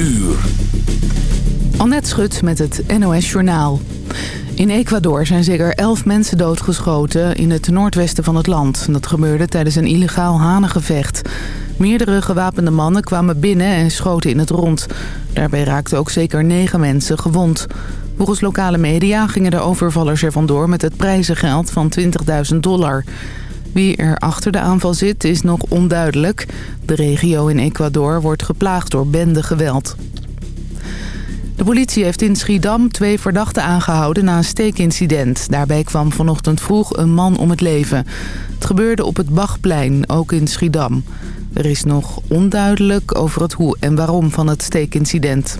uur. Annette Schut met het NOS Journaal. In Ecuador zijn zeker elf mensen doodgeschoten in het noordwesten van het land. Dat gebeurde tijdens een illegaal hanengevecht. Meerdere gewapende mannen kwamen binnen en schoten in het rond. Daarbij raakten ook zeker negen mensen gewond. Volgens lokale media gingen de overvallers er vandoor met het prijzengeld van 20.000 dollar. Wie er achter de aanval zit is nog onduidelijk. De regio in Ecuador wordt geplaagd door bendegeweld. De politie heeft in Schiedam twee verdachten aangehouden na een steekincident. Daarbij kwam vanochtend vroeg een man om het leven. Het gebeurde op het Bachplein, ook in Schiedam. Er is nog onduidelijk over het hoe en waarom van het steekincident.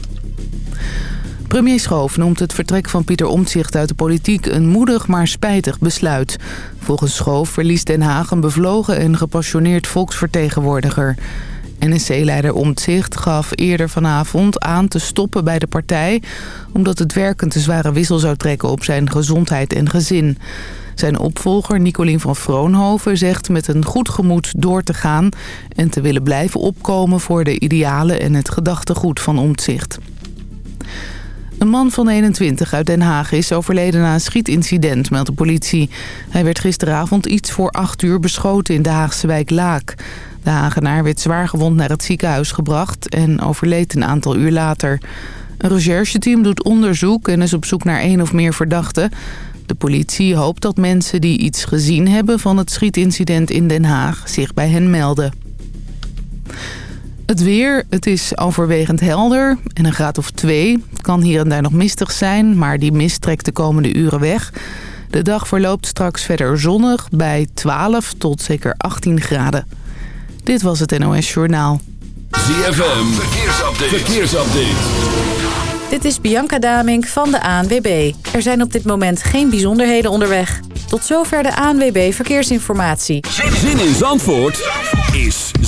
Premier Schoof noemt het vertrek van Pieter Omtzigt uit de politiek een moedig maar spijtig besluit. Volgens Schoof verliest Den Haag een bevlogen en gepassioneerd volksvertegenwoordiger. NSC-leider Omtzigt gaf eerder vanavond aan te stoppen bij de partij... omdat het werk een te zware wissel zou trekken op zijn gezondheid en gezin. Zijn opvolger Nicolien van Vroonhoven zegt met een goed gemoed door te gaan... en te willen blijven opkomen voor de idealen en het gedachtegoed van Omtzigt. Een man van 21 uit Den Haag is overleden na een schietincident, meldt de politie. Hij werd gisteravond iets voor 8 uur beschoten in de Haagse wijk Laak. De Hagenaar werd zwaargewond naar het ziekenhuis gebracht en overleed een aantal uur later. Een rechercheteam doet onderzoek en is op zoek naar één of meer verdachten. De politie hoopt dat mensen die iets gezien hebben van het schietincident in Den Haag zich bij hen melden. Het weer, het is overwegend helder en een graad of twee. Het kan hier en daar nog mistig zijn, maar die mist trekt de komende uren weg. De dag verloopt straks verder zonnig bij 12 tot zeker 18 graden. Dit was het NOS Journaal. ZFM, verkeersupdate. verkeersupdate. Dit is Bianca Damink van de ANWB. Er zijn op dit moment geen bijzonderheden onderweg. Tot zover de ANWB Verkeersinformatie. Zin in Zandvoort is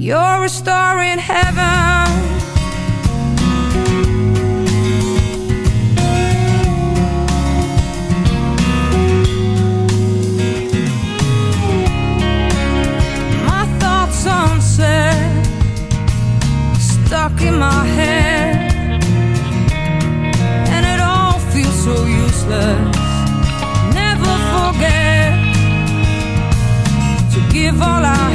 You're a star in heaven. My thoughts unsaid, stuck in my head, and it all feels so useless. Never forget to give all I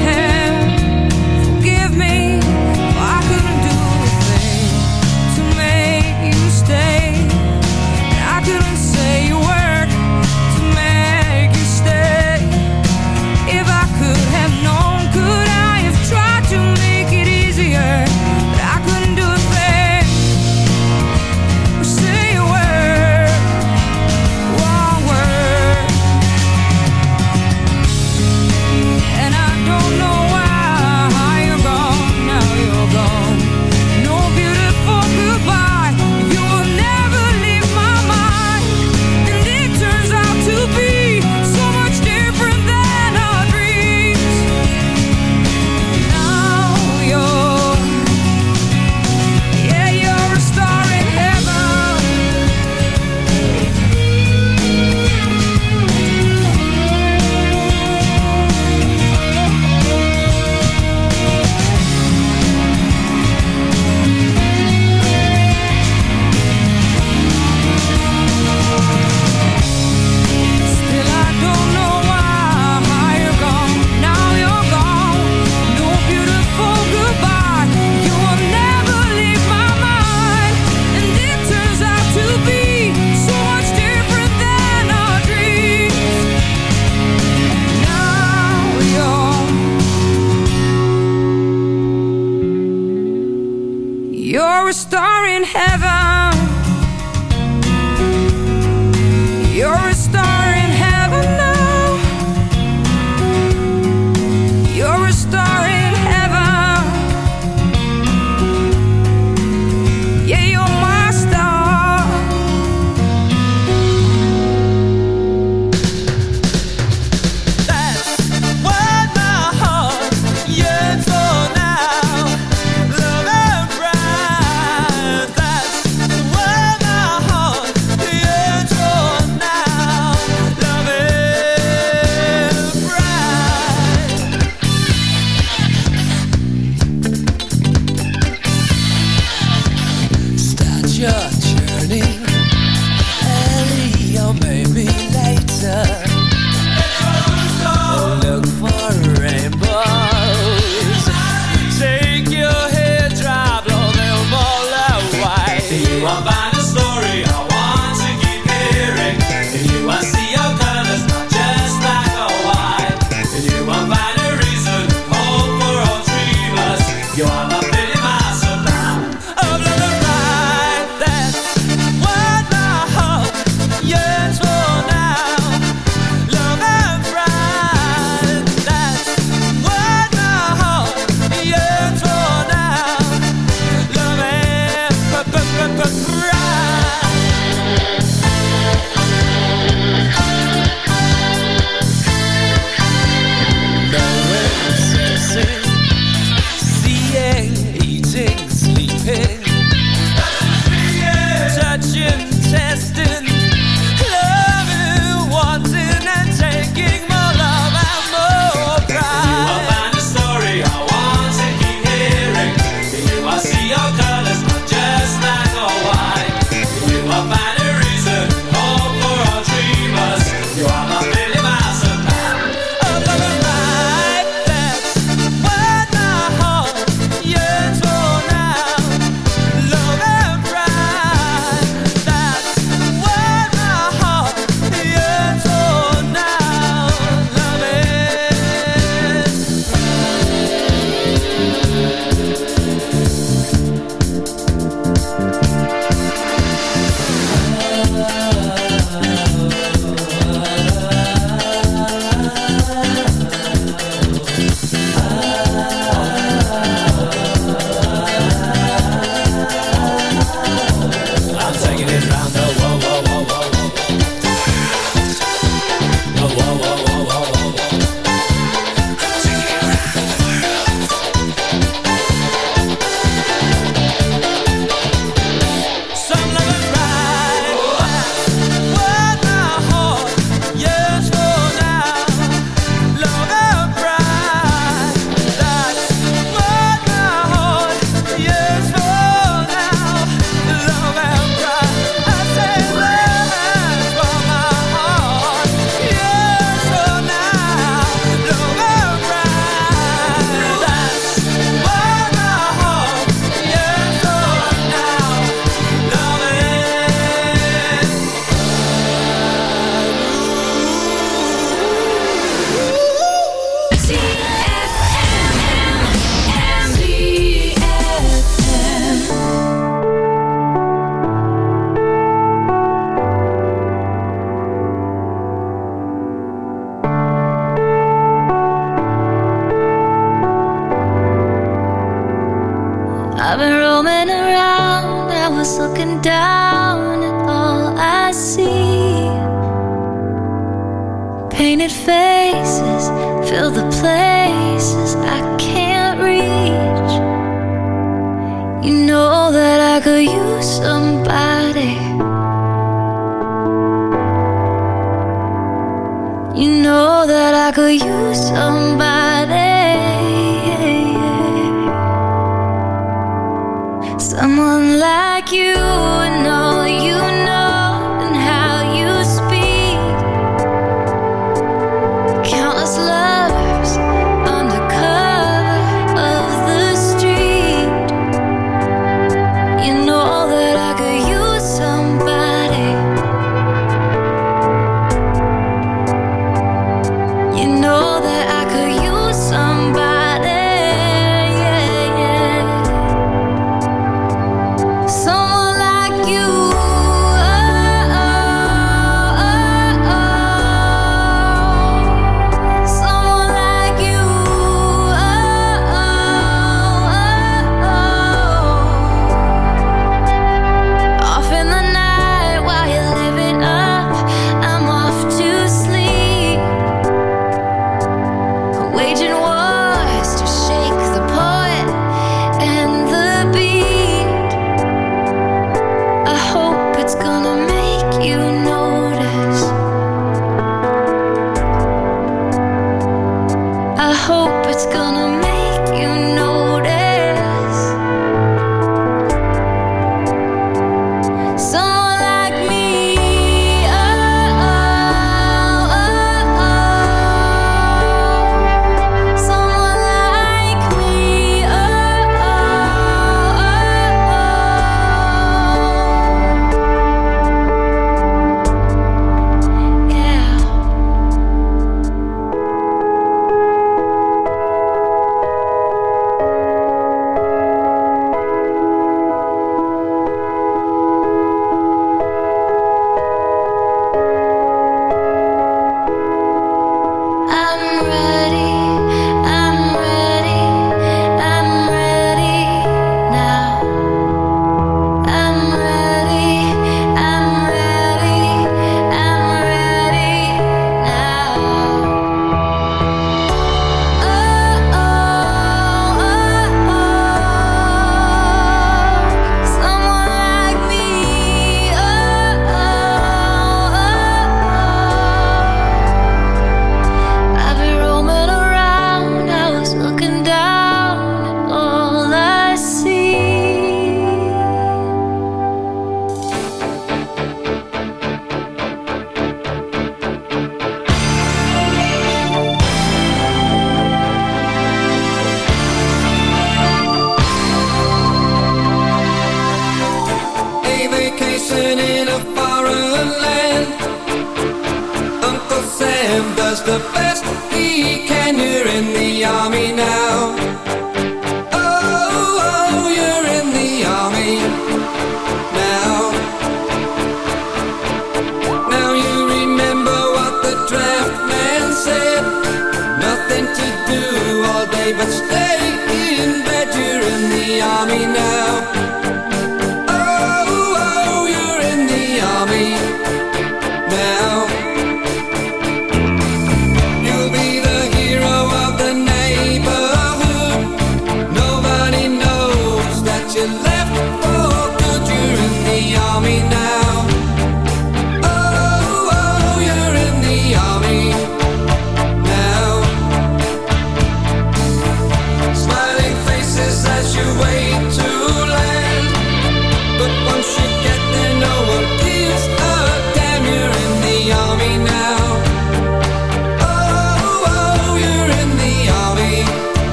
just a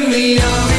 You're in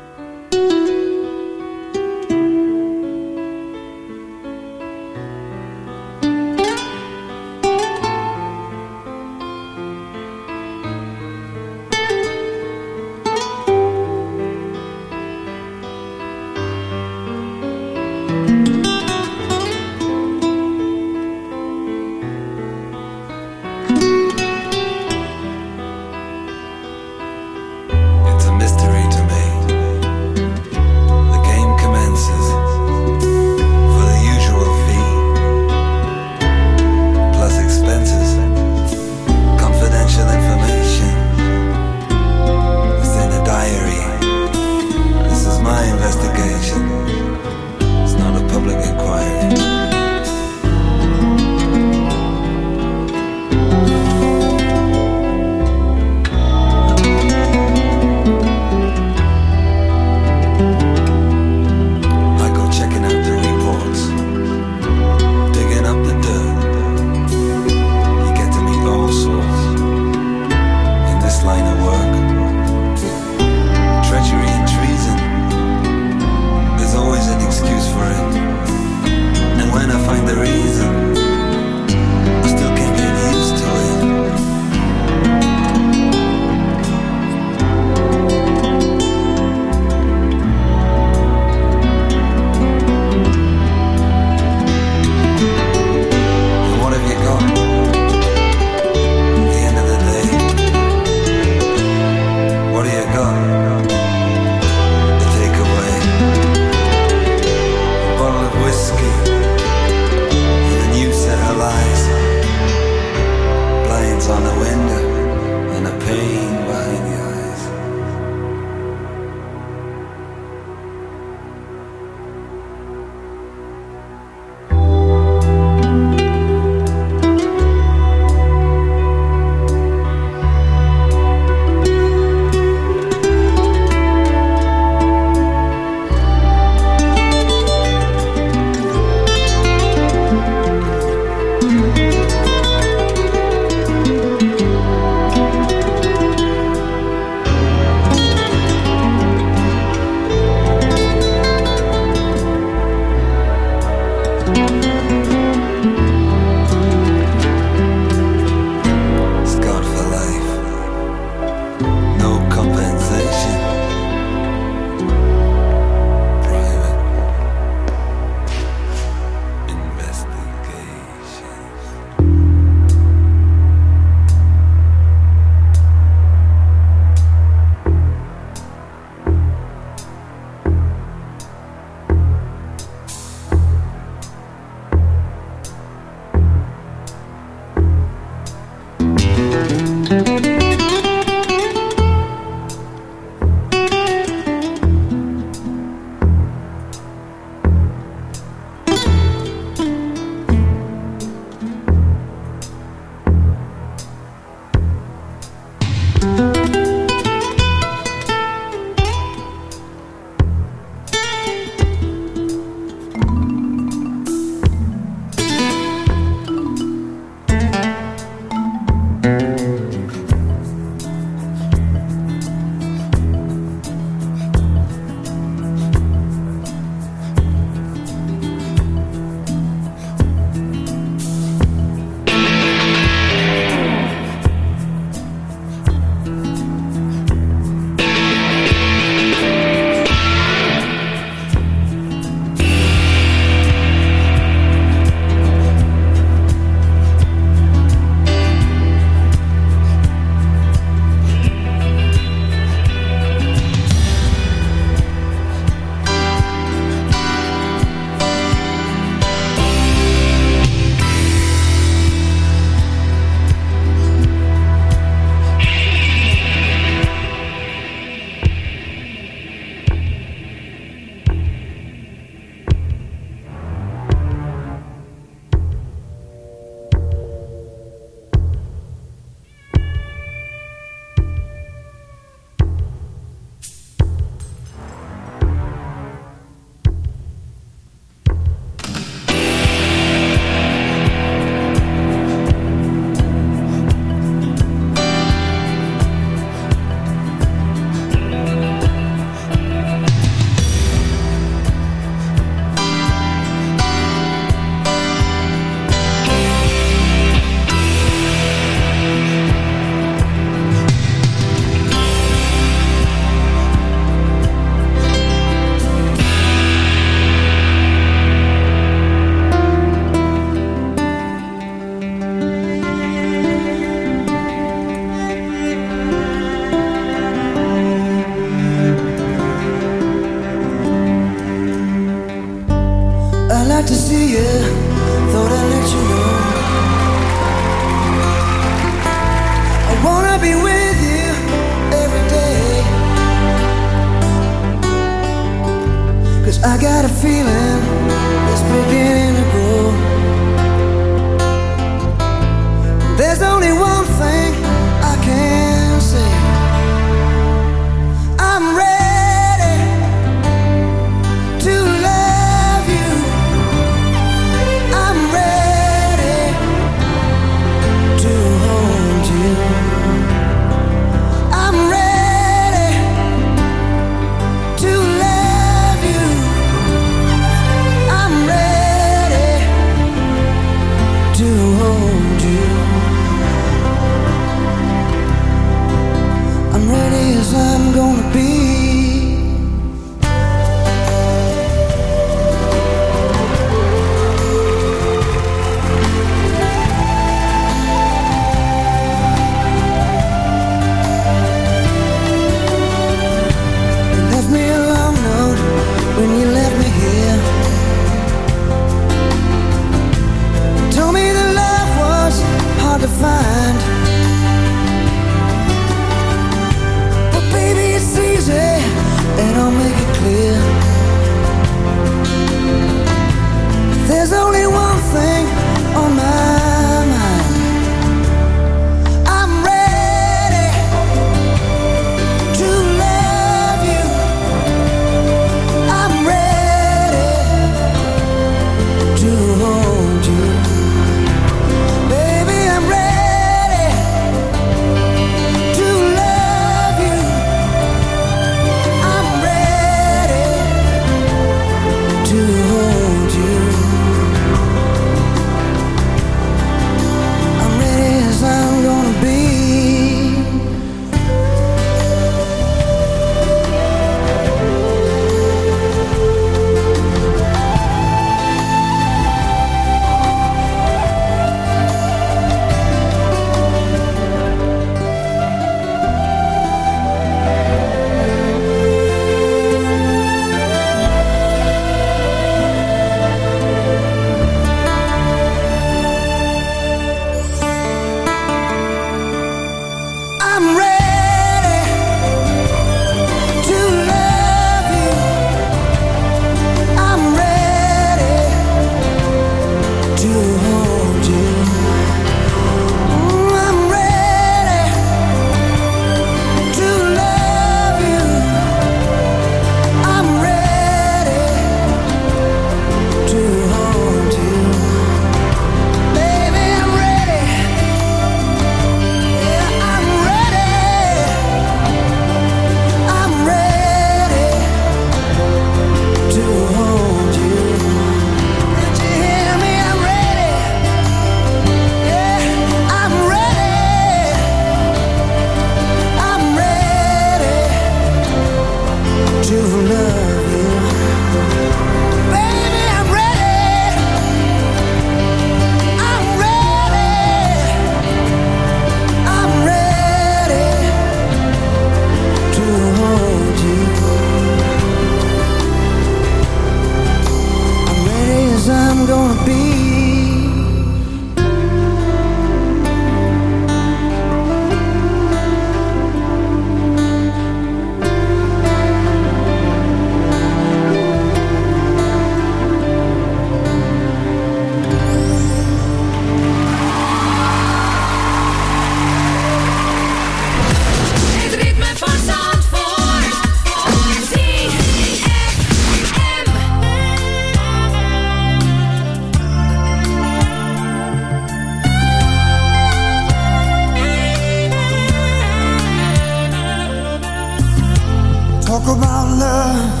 Talk about love.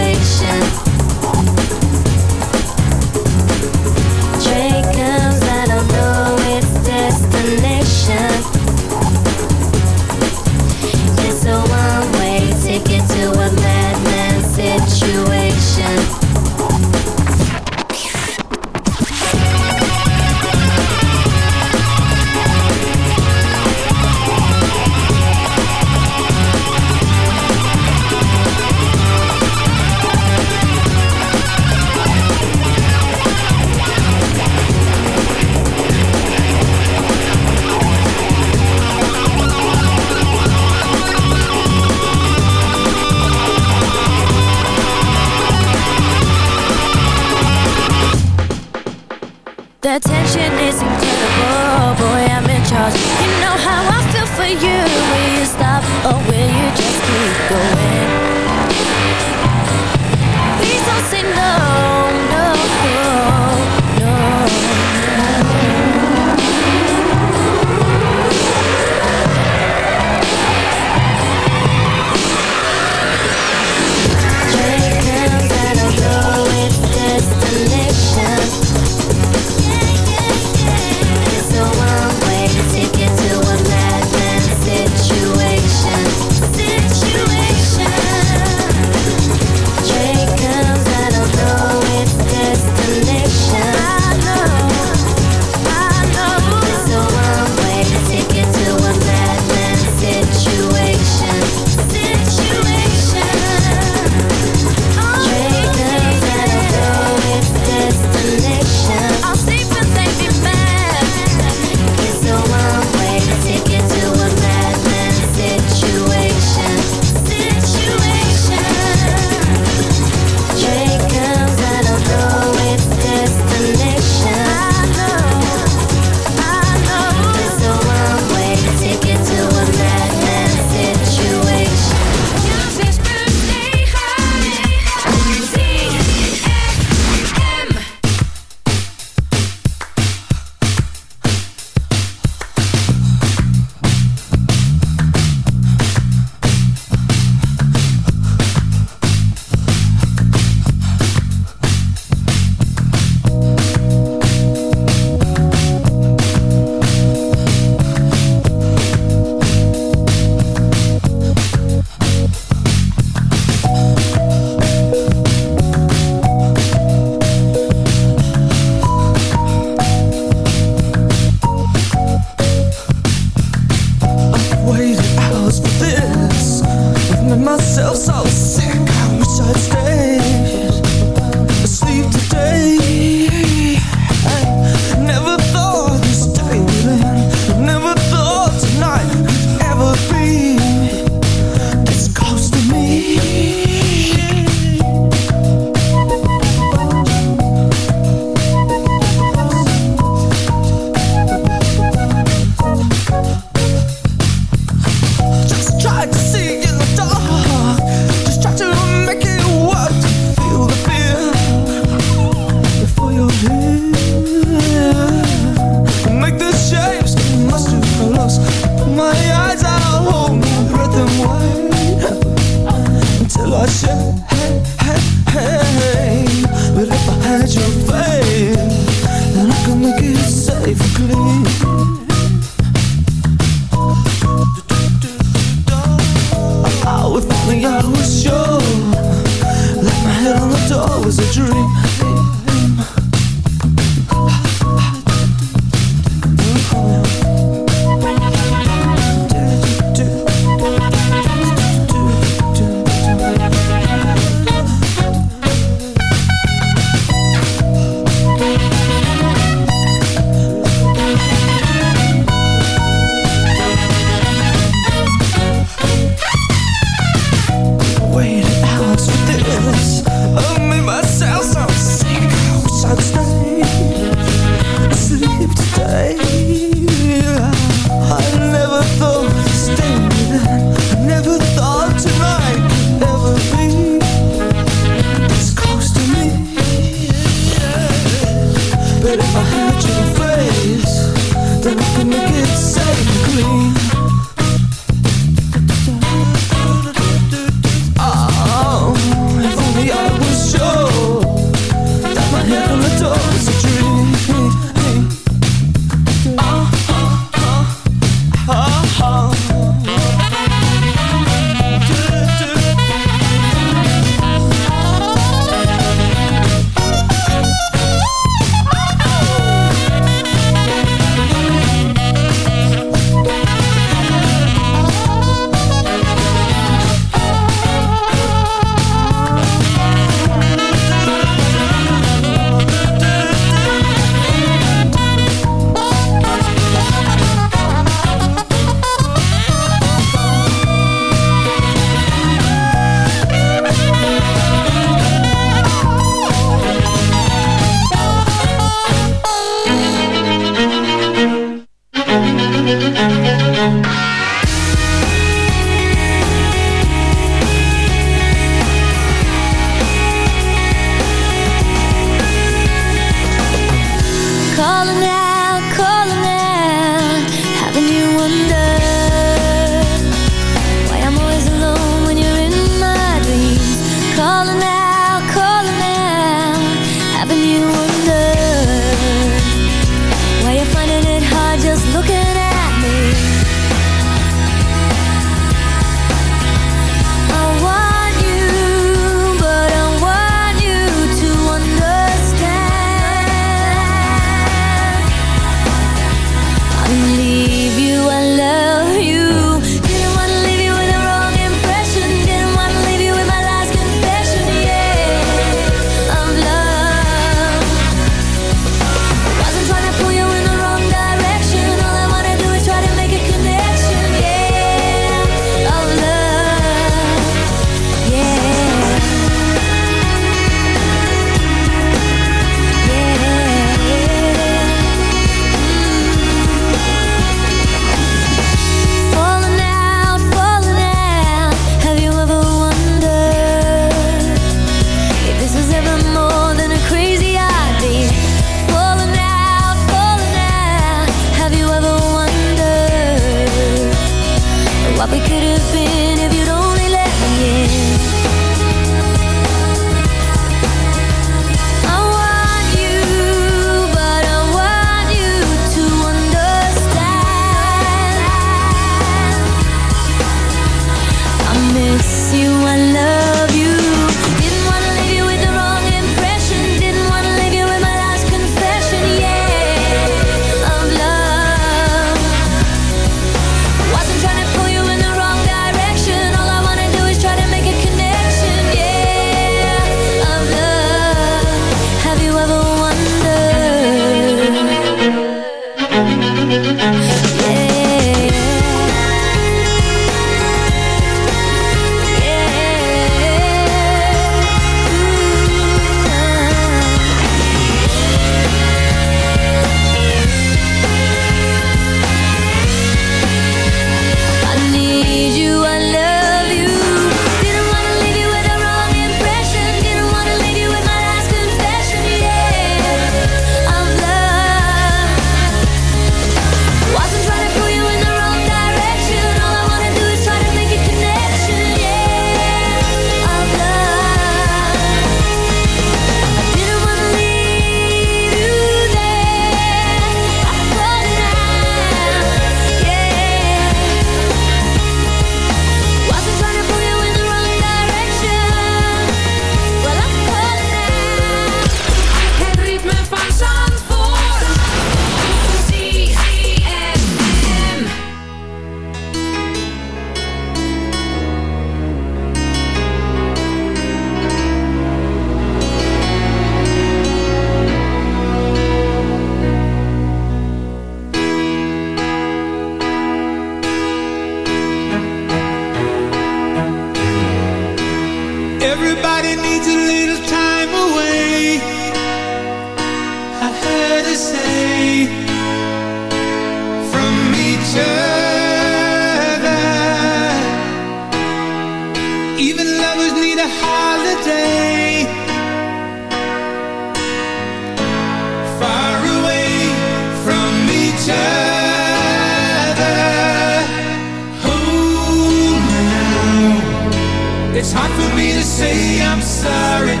Sorry.